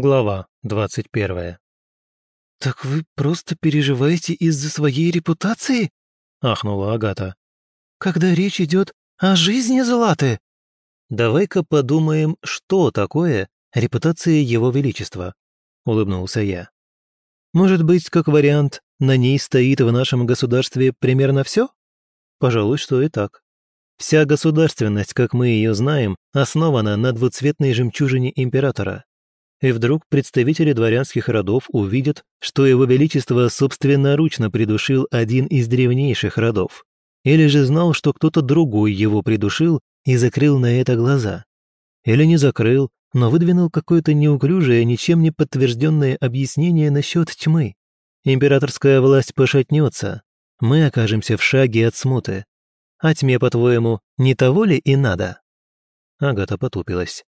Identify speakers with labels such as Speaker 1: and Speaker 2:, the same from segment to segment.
Speaker 1: Глава двадцать первая.
Speaker 2: «Так вы просто переживаете из-за своей репутации?» — ахнула Агата. «Когда речь идет о жизни Златы?»
Speaker 1: «Давай-ка подумаем, что такое репутация Его Величества», — улыбнулся я. «Может быть, как вариант, на ней стоит в нашем государстве примерно все? Пожалуй, что и так. Вся государственность, как мы ее знаем, основана на двуцветной жемчужине императора и вдруг представители дворянских родов увидят, что его величество собственноручно придушил один из древнейших родов. Или же знал, что кто-то другой его придушил и закрыл на это глаза. Или не закрыл, но выдвинул какое-то неуклюжее, ничем не подтвержденное объяснение насчет тьмы. Императорская власть пошатнется, мы окажемся в шаге от смуты. А тьме, по-твоему, не того ли и надо?» Агата потупилась.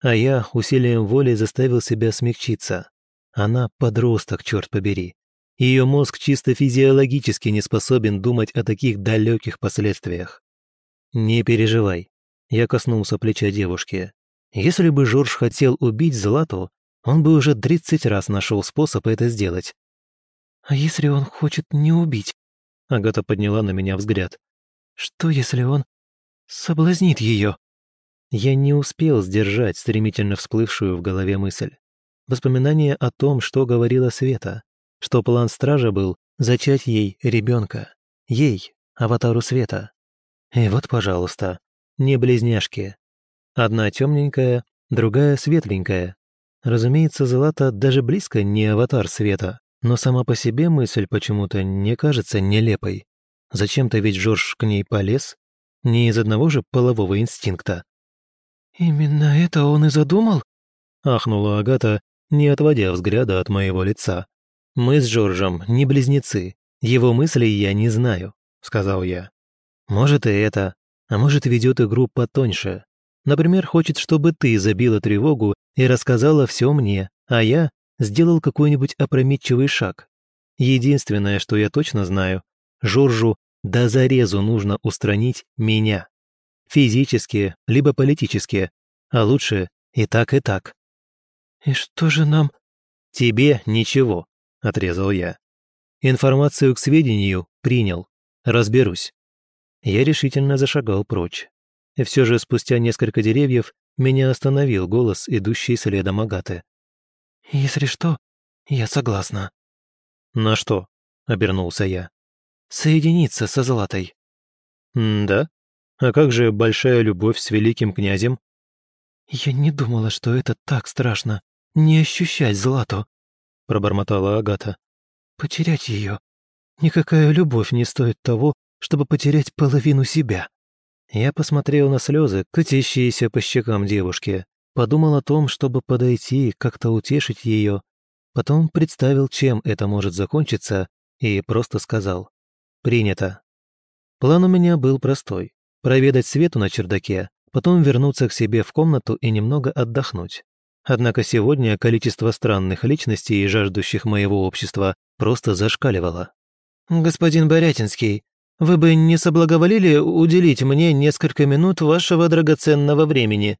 Speaker 1: А я усилием воли заставил себя смягчиться. Она подросток, черт побери. Ее мозг чисто физиологически не способен думать о таких далеких последствиях. «Не переживай», — я коснулся плеча девушки. «Если бы Жорж хотел убить Злату, он бы уже тридцать раз нашел способ это сделать».
Speaker 2: «А если он хочет не убить?»
Speaker 1: Агата подняла на меня взгляд.
Speaker 2: «Что, если он соблазнит ее?»
Speaker 1: Я не успел сдержать стремительно всплывшую в голове мысль. Воспоминание о том, что говорила Света, что план стража был зачать ей ребенка, ей, аватару Света. И вот, пожалуйста, не близняшки. Одна темненькая, другая светленькая. Разумеется, Злата даже близко не аватар Света, но сама по себе мысль почему-то не кажется нелепой. Зачем-то ведь Жорж к ней полез, не из одного же полового инстинкта.
Speaker 2: «Именно это он и задумал?»
Speaker 1: — ахнула Агата, не отводя взгляда от моего лица. «Мы с Джорджем не близнецы. Его мыслей я не знаю», — сказал я. «Может и это, а может ведет игру потоньше. Например, хочет, чтобы ты забила тревогу и рассказала все мне, а я сделал какой-нибудь опрометчивый шаг. Единственное, что я точно знаю, Жоржу до зарезу нужно устранить меня. Физически, либо политически. А лучше и так, и так.
Speaker 2: «И что же нам...»
Speaker 1: «Тебе ничего», — отрезал я. «Информацию к сведению принял. Разберусь». Я решительно зашагал прочь. И все же спустя несколько деревьев меня остановил голос, идущий следом Агаты.
Speaker 2: «Если что, я согласна».
Speaker 1: «На что?» — обернулся я.
Speaker 2: «Соединиться со Златой».
Speaker 1: «Да? А как же большая любовь с великим князем?
Speaker 2: Я не думала, что это так страшно. Не ощущать Злату, пробормотала Агата. Потерять ее. Никакая любовь не стоит того, чтобы потерять половину себя.
Speaker 1: Я посмотрел на слезы, катящиеся по щекам девушки, подумал о том, чтобы подойти, как-то утешить ее, потом представил, чем это может закончиться, и просто сказал «Принято». План у меня был простой проведать Свету на чердаке, потом вернуться к себе в комнату и немного отдохнуть. Однако сегодня количество странных личностей, жаждущих моего общества, просто зашкаливало.
Speaker 2: «Господин Борятинский, вы бы не соблаговолили уделить мне несколько минут вашего драгоценного времени?»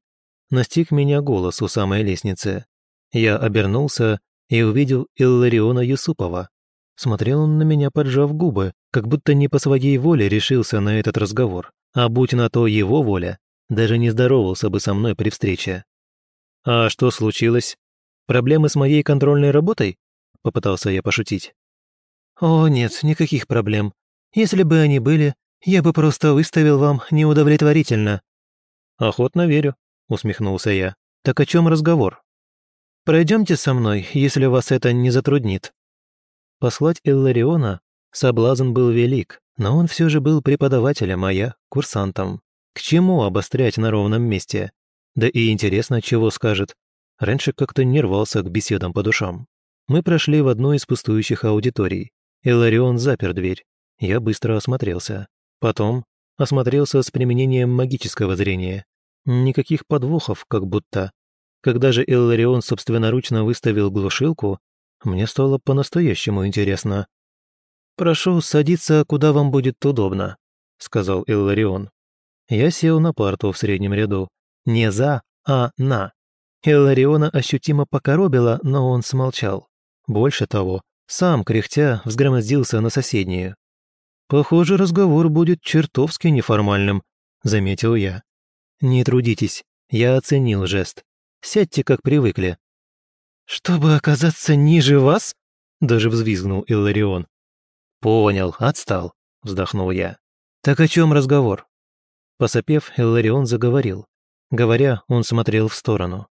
Speaker 1: Настиг меня голос у самой лестницы. Я обернулся и увидел Иллариона Юсупова. Смотрел он на меня, поджав губы, как будто не по своей воле решился на этот разговор. А будь на то его воля, даже не здоровался бы со мной при встрече. «А что случилось? Проблемы с моей контрольной работой?» – попытался я пошутить.
Speaker 2: «О, нет, никаких проблем. Если бы они были, я бы просто выставил вам неудовлетворительно».
Speaker 1: «Охотно верю», – усмехнулся я. «Так о чем разговор?»
Speaker 2: «Пройдемте со мной, если вас это не затруднит».
Speaker 1: Послать Иллариона соблазн был велик, но он все же был преподавателем, а я – курсантом. К чему обострять на ровном месте? Да и интересно, чего скажет. Раньше как-то не рвался к беседам по душам. Мы прошли в одну из пустующих аудиторий. Иларион запер дверь. Я быстро осмотрелся. Потом осмотрелся с применением магического зрения. Никаких подвохов, как будто. Когда же Илларион собственноручно выставил глушилку, мне стало по-настоящему интересно. «Прошу садиться, куда вам будет удобно», — сказал Илларион. Я сел на парту в среднем ряду. Не за, а на. Иллариона ощутимо покоробило, но он смолчал. Больше того, сам, кряхтя, взгромоздился на соседнюю. «Похоже, разговор будет чертовски неформальным», — заметил я. «Не трудитесь, я оценил жест. Сядьте, как привыкли». «Чтобы оказаться ниже вас?» — даже взвизгнул Илларион. «Понял, отстал», — вздохнул я. «Так о чем разговор?» Посопев, Илларион заговорил. Говоря, он смотрел в сторону.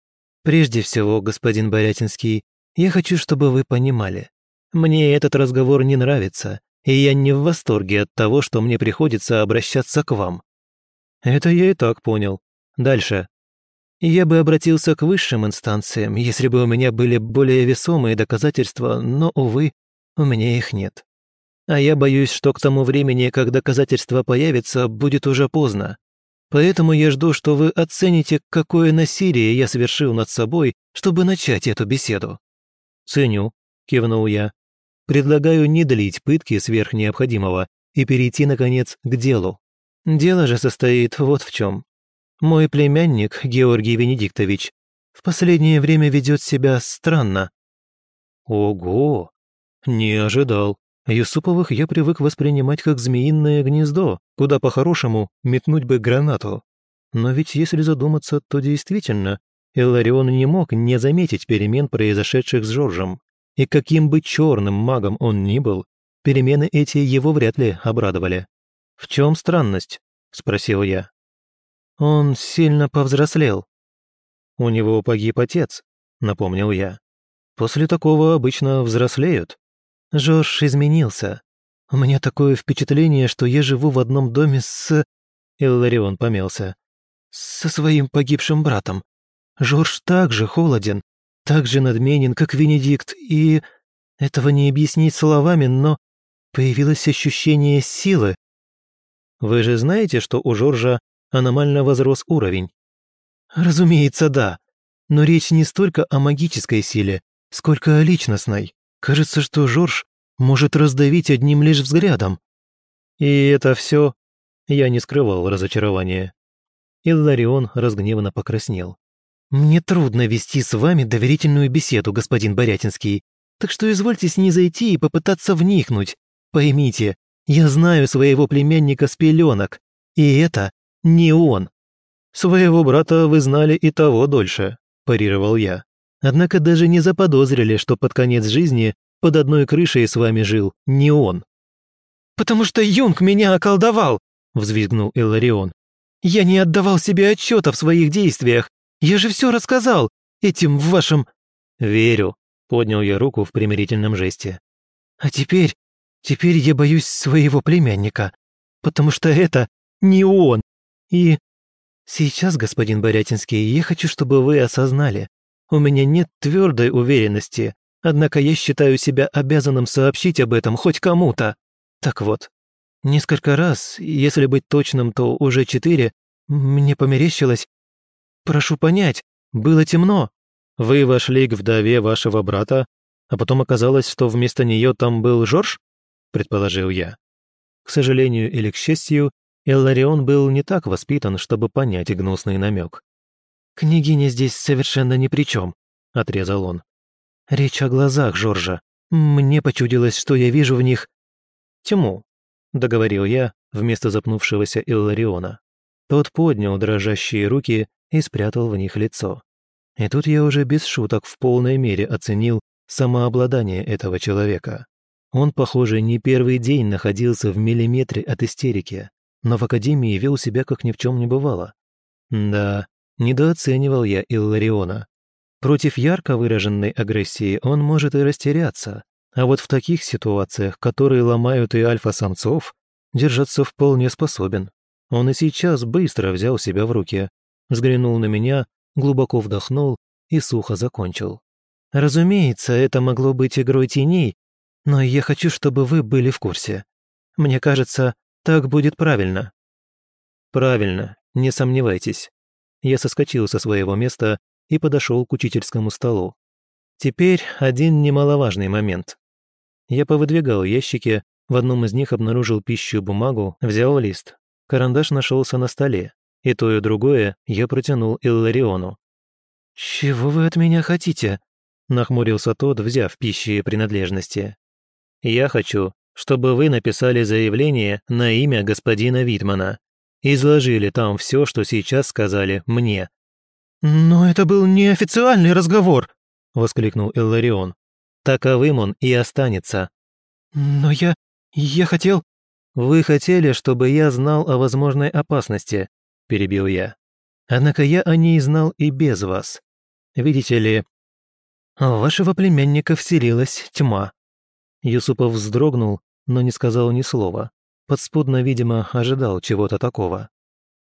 Speaker 1: «Прежде всего, господин Борятинский, я хочу, чтобы вы понимали. Мне этот разговор не нравится, и я не в восторге от того, что мне приходится обращаться к вам». «Это я и так понял. Дальше». «Я бы обратился к высшим инстанциям, если бы у меня были более весомые доказательства, но, увы, у меня их нет. А я боюсь, что к тому времени, как доказательства появятся, будет уже поздно. Поэтому я жду, что вы оцените, какое насилие я совершил над собой, чтобы начать эту беседу». «Ценю», — кивнул я. «Предлагаю не длить пытки сверх необходимого и перейти, наконец, к делу. Дело же состоит вот в чем. Мой племянник, Георгий Венедиктович, в последнее время ведет себя странно». «Ого! Не ожидал. Юсуповых я привык воспринимать как змеиное гнездо, куда по-хорошему метнуть бы гранату. Но ведь если задуматься, то действительно, Иларион не мог не заметить перемен, произошедших с Жоржем. И каким бы черным магом он ни был, перемены эти его вряд ли обрадовали. «В чем странность?» – спросил я. «Он сильно повзрослел». «У него погиб отец», – напомнил я. «После такого обычно взрослеют». Жорж изменился. У меня такое впечатление, что я живу в одном доме с...» Илларион помялся. «Со своим погибшим братом. Жорж так же холоден, так же надменен, как Венедикт, и... Этого не объяснить словами, но появилось ощущение силы. Вы же знаете, что у Жоржа аномально возрос уровень? Разумеется, да. Но речь не столько о магической силе, сколько о личностной. Кажется, что Жорж может раздавить одним лишь взглядом. И это все. Я не скрывал разочарования. Илларион разгневанно покраснел. «Мне трудно вести с вами доверительную беседу, господин Борятинский, так что извольте снизойти и попытаться вникнуть. Поймите, я знаю своего племянника с пеленок, и это не он». «Своего брата вы знали и того дольше», – парировал я. Однако даже не заподозрили, что под конец жизни под одной крышей с вами жил не он. «Потому что Юнг меня околдовал!» – взвизгнул Иларион. «Я не отдавал себе отчета в своих действиях. Я же все рассказал этим вашим...» «Верю», – поднял я руку в примирительном жесте. «А теперь... теперь я боюсь своего племянника, потому что это не он. И... Сейчас, господин Борятинский, я хочу, чтобы вы осознали, у меня нет твердой уверенности, однако я считаю себя обязанным сообщить об этом хоть кому-то. Так вот, несколько раз, если быть точным, то уже четыре, мне померещилось. Прошу понять, было темно. Вы вошли к вдове вашего брата, а потом оказалось, что вместо нее там был Жорж? Предположил я. К сожалению или к счастью, Элларион был не так воспитан, чтобы понять гнусный намек. «Княгиня здесь совершенно ни при чем», — отрезал он. «Речь о глазах Жоржа. Мне почудилось, что я вижу в них...» «Тьму», — договорил я вместо запнувшегося Иллариона. Тот поднял дрожащие руки и спрятал в них лицо. И тут я уже без шуток в полной мере оценил самообладание этого человека. Он, похоже, не первый день находился в миллиметре от истерики, но в академии вел себя как ни в чем не бывало. Да, Недооценивал я Иллариона. Против ярко выраженной агрессии он может и растеряться, а вот в таких ситуациях, которые ломают и альфа-самцов, держаться вполне способен. Он и сейчас быстро взял себя в руки, взглянул на меня, глубоко вдохнул и сухо закончил. «Разумеется, это могло быть игрой теней, но я хочу, чтобы вы были в курсе. Мне кажется, так будет правильно». «Правильно, не сомневайтесь я соскочил со своего места и подошел к учительскому столу. Теперь один немаловажный момент. Я повыдвигал ящики, в одном из них обнаружил пищу бумагу, взял лист. Карандаш нашелся на столе, и то и другое я протянул Иллариону. «Чего вы от меня хотите?» – нахмурился тот, взяв пищи и принадлежности. «Я хочу, чтобы вы написали заявление на имя господина Витмана. Изложили там все, что сейчас сказали мне».
Speaker 2: «Но это был неофициальный разговор!» – воскликнул Илларион.
Speaker 1: «Таковым он и останется».
Speaker 2: «Но я... я хотел...»
Speaker 1: «Вы хотели, чтобы я знал о возможной опасности», – перебил я. «Однако я о ней знал и без вас. Видите ли, в вашего племянника вселилась тьма». Юсупов вздрогнул, но не сказал ни слова. Подспудно, видимо, ожидал чего-то такого.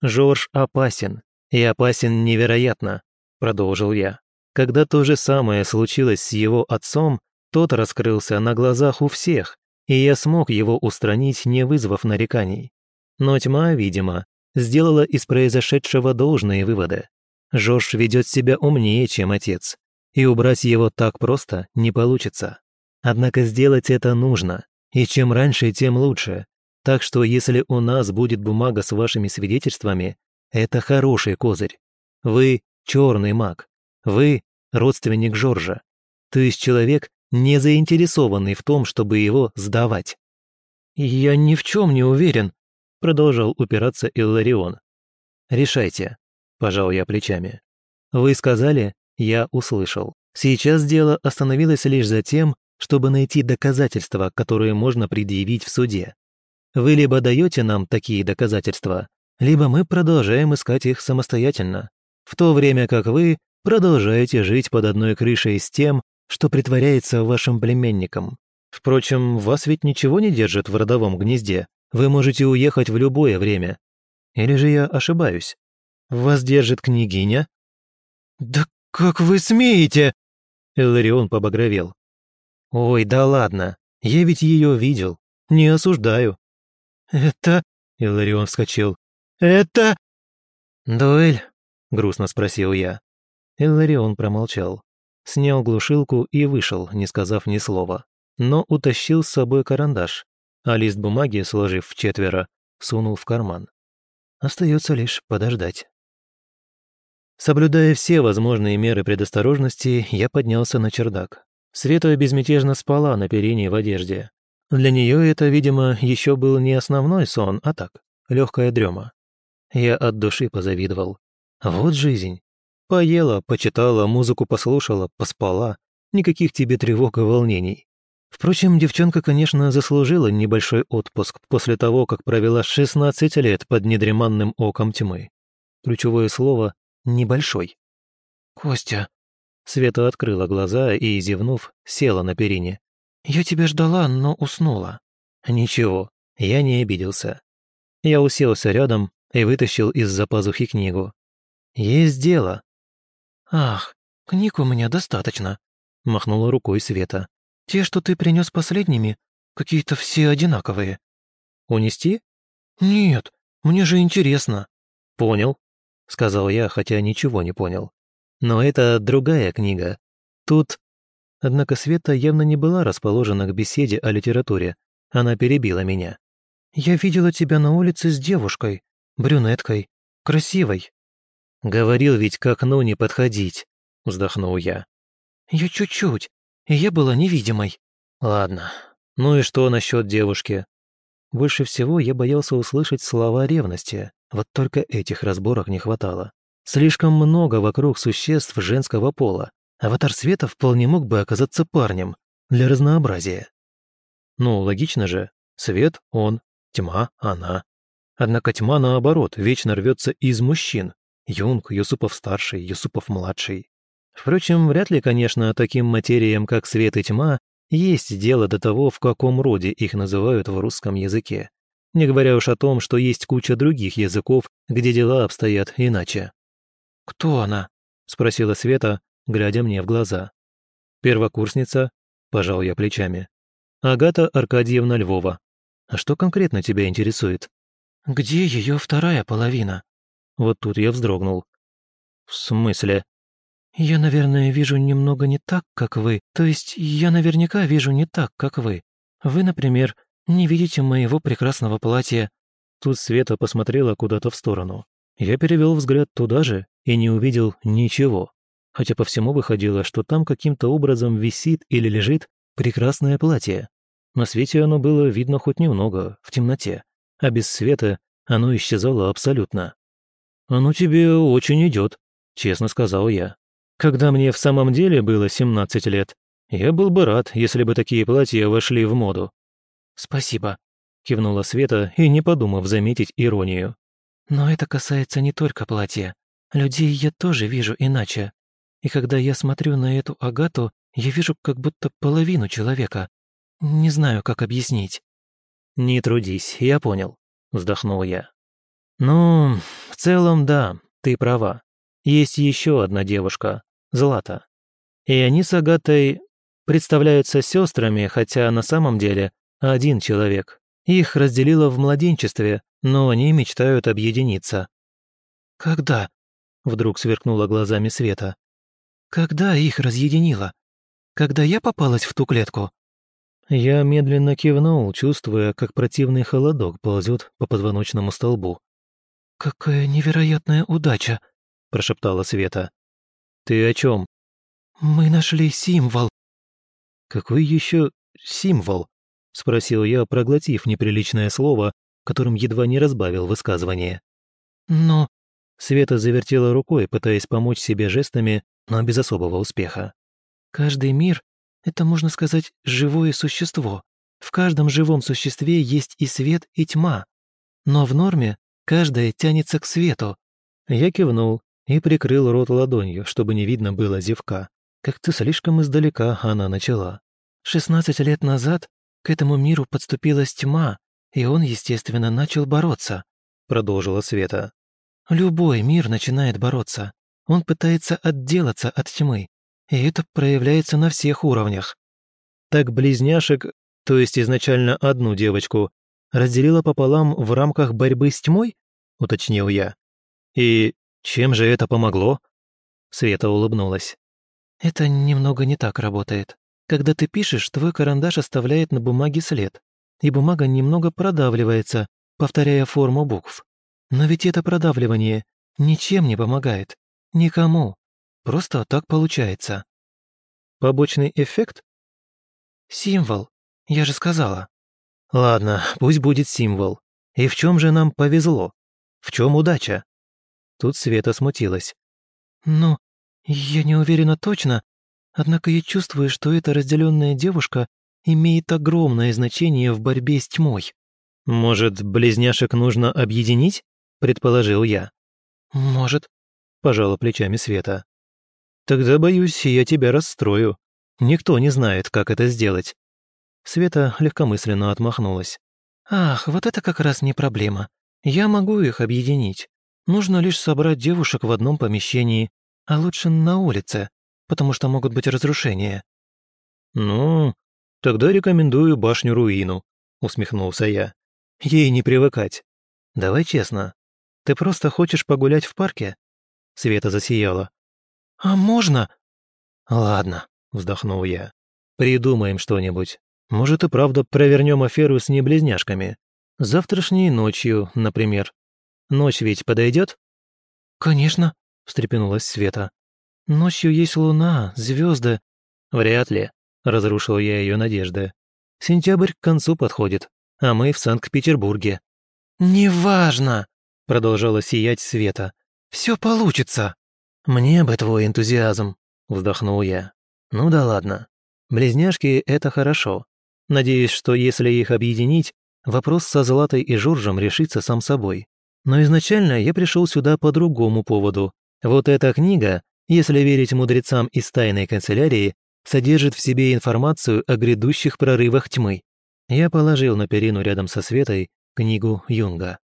Speaker 1: «Жорж опасен, и опасен невероятно», – продолжил я. Когда то же самое случилось с его отцом, тот раскрылся на глазах у всех, и я смог его устранить, не вызвав нареканий. Но тьма, видимо, сделала из произошедшего должные выводы. Жорж ведет себя умнее, чем отец, и убрать его так просто не получится. Однако сделать это нужно, и чем раньше, тем лучше. Так что если у нас будет бумага с вашими свидетельствами, это хороший козырь. Вы черный маг. Вы родственник Жоржа. То есть человек, не заинтересованный в том, чтобы его сдавать.
Speaker 2: «Я ни в чем не уверен», — продолжал упираться Илларион.
Speaker 1: «Решайте», — пожал я плечами. «Вы сказали, я услышал. Сейчас дело остановилось лишь за тем, чтобы найти доказательства, которые можно предъявить в суде. Вы либо даете нам такие доказательства, либо мы продолжаем искать их самостоятельно, в то время как вы продолжаете жить под одной крышей с тем, что притворяется вашим племенником. Впрочем, вас ведь ничего не держит в родовом гнезде. Вы можете уехать в любое время. Или же я ошибаюсь? Вас держит княгиня?»
Speaker 2: «Да как вы смеете?»
Speaker 1: Эларион побагровел. «Ой, да ладно, я ведь ее видел. Не осуждаю».
Speaker 2: «Это...»
Speaker 1: — Иларион вскочил.
Speaker 2: «Это...»
Speaker 1: «Дуэль?» — грустно спросил я. Илларион промолчал снял глушилку и вышел, не сказав ни слова. Но утащил с собой карандаш, а лист бумаги, сложив в четверо, сунул в карман. Остается лишь подождать. Соблюдая все возможные меры предосторожности, я поднялся на чердак. Света безмятежно спала на перине в одежде. Для нее это, видимо, еще был не основной сон, а так, легкая дрема. Я от души позавидовал. Вот жизнь. Поела, почитала, музыку послушала, поспала. Никаких тебе тревог и волнений. Впрочем, девчонка, конечно, заслужила небольшой отпуск после того, как провела 16 лет под недреманным оком тьмы. Ключевое слово «небольшой».
Speaker 2: «Костя».
Speaker 1: Света открыла глаза и, зевнув, села на перине.
Speaker 2: «Я тебя ждала, но уснула».
Speaker 1: «Ничего, я не обиделся». Я уселся рядом и вытащил из-за пазухи книгу. «Есть дело»,
Speaker 2: «Ах, книг у меня достаточно», — махнула рукой Света. «Те, что ты принес последними, какие-то все одинаковые».
Speaker 1: «Унести?»
Speaker 2: «Нет, мне же интересно».
Speaker 1: «Понял», — сказал я, хотя ничего не понял. «Но это другая книга. Тут...» Однако Света явно не была расположена к беседе о литературе. Она перебила меня.
Speaker 2: «Я видела тебя на улице с девушкой, брюнеткой, красивой.
Speaker 1: «Говорил ведь к окну не подходить», — вздохнул я.
Speaker 2: «Я чуть-чуть, я была невидимой».
Speaker 1: «Ладно. Ну и что насчет девушки?» Больше всего я боялся услышать слова ревности, вот только этих разборок не хватало. Слишком много вокруг существ женского пола. Аватар света вполне мог бы оказаться парнем, для разнообразия. Ну, логично же. Свет – он, тьма – она. Однако тьма, наоборот, вечно рвется из мужчин, Юнг, Юсупов-старший, Юсупов-младший. Впрочем, вряд ли, конечно, таким материям, как свет и тьма, есть дело до того, в каком роде их называют в русском языке. Не говоря уж о том, что есть куча других языков, где дела обстоят иначе.
Speaker 2: «Кто она?»
Speaker 1: — спросила Света, глядя мне в глаза. «Первокурсница», — пожал я плечами. «Агата Аркадьевна Львова. А что конкретно тебя интересует?»
Speaker 2: «Где ее вторая половина?»
Speaker 1: Вот тут я вздрогнул. «В смысле?»
Speaker 2: «Я, наверное, вижу немного не так, как вы. То есть я наверняка вижу не так, как вы. Вы, например, не видите моего прекрасного платья».
Speaker 1: Тут Света посмотрела куда-то в сторону. Я перевел взгляд туда же и не увидел ничего. хотя по всему выходило, что там каким-то образом висит или лежит прекрасное платье. На свете оно было видно хоть немного, в темноте, а без света оно исчезало абсолютно. «Оно тебе очень идет», — честно сказал я. «Когда мне в самом деле было 17 лет, я был бы рад, если бы такие платья вошли в моду».
Speaker 2: «Спасибо», —
Speaker 1: кивнула Света и не подумав заметить иронию.
Speaker 2: «Но это касается не только платья. Людей я тоже вижу иначе. И когда я смотрю на эту Агату, я вижу как будто половину человека. Не знаю, как объяснить».
Speaker 1: «Не трудись, я понял», — вздохнул я. «Ну, в целом, да, ты права. Есть еще одна девушка, Злата. И они с Агатой представляются сестрами, хотя на самом деле один человек. Их разделило в младенчестве, но они мечтают объединиться».
Speaker 2: «Когда?» — вдруг сверкнула глазами Света. «Когда их разъединило? Когда я попалась в ту клетку?»
Speaker 1: Я медленно кивнул, чувствуя, как противный холодок ползет по позвоночному столбу.
Speaker 2: «Какая невероятная удача!» – прошептала Света.
Speaker 1: «Ты о чем?
Speaker 2: «Мы нашли символ».
Speaker 1: «Какой еще символ?» – спросил я, проглотив неприличное слово, которым едва не разбавил высказывание.
Speaker 2: «Но...»
Speaker 1: Света завертела рукой, пытаясь помочь себе жестами, но без особого успеха.
Speaker 2: «Каждый мир — это, можно сказать, живое существо. В каждом живом существе есть и свет, и тьма. Но в норме каждое тянется к свету».
Speaker 1: Я кивнул и прикрыл рот ладонью, чтобы не видно было зевка. Как-то слишком издалека она начала.
Speaker 2: «Шестнадцать лет назад к этому миру подступилась тьма, и он, естественно, начал бороться», — продолжила Света. «Любой мир начинает бороться. Он пытается отделаться от тьмы, и это проявляется на всех уровнях».
Speaker 1: Так близняшек, то есть изначально одну девочку, разделила пополам в рамках борьбы с тьмой? Уточнил я. И чем же это помогло? Света улыбнулась.
Speaker 2: Это немного не так работает. Когда ты пишешь, твой карандаш оставляет на бумаге след, и бумага немного продавливается, повторяя форму букв. Но ведь это продавливание ничем не помогает. Никому. Просто так получается.
Speaker 1: Побочный эффект?
Speaker 2: Символ. Я же сказала.
Speaker 1: Ладно, пусть будет символ. И в чем же нам повезло? В чем удача? Тут Света смутилась.
Speaker 2: Ну, я не уверена точно, однако я чувствую, что эта разделенная девушка имеет огромное значение в борьбе с тьмой.
Speaker 1: Может, близняшек нужно объединить? предположил я.
Speaker 2: Может,
Speaker 1: пожала плечами Света. Тогда, боюсь, я тебя расстрою. Никто не знает, как это сделать. Света легкомысленно отмахнулась.
Speaker 2: Ах, вот это как раз не проблема. Я могу их объединить. Нужно лишь собрать девушек в одном помещении, а лучше на улице, потому что могут быть разрушения.
Speaker 1: Ну, тогда рекомендую башню-руину, усмехнулся я. Ей не привыкать. Давай честно. Ты просто хочешь погулять в парке? Света засияла.
Speaker 2: «А можно?»
Speaker 1: «Ладно», — вздохнул я. «Придумаем что-нибудь. Может, и правда провернем аферу с неблизняшками. Завтрашней ночью, например. Ночь ведь подойдет?
Speaker 2: «Конечно», — встрепенулась Света. «Ночью есть луна, звезды.
Speaker 1: «Вряд ли», — разрушил я ее надежды. «Сентябрь к концу подходит, а мы в Санкт-Петербурге».
Speaker 2: «Неважно», —
Speaker 1: продолжала сиять Света.
Speaker 2: Все получится».
Speaker 1: «Мне бы твой энтузиазм», — вздохнул я. «Ну да ладно. Близняшки — это хорошо. Надеюсь, что если их объединить, вопрос со Златой и Жоржем решится сам собой. Но изначально я пришел сюда по другому поводу. Вот эта книга, если верить мудрецам из тайной канцелярии, содержит в себе информацию о грядущих прорывах тьмы. Я положил на перину рядом со Светой книгу Юнга.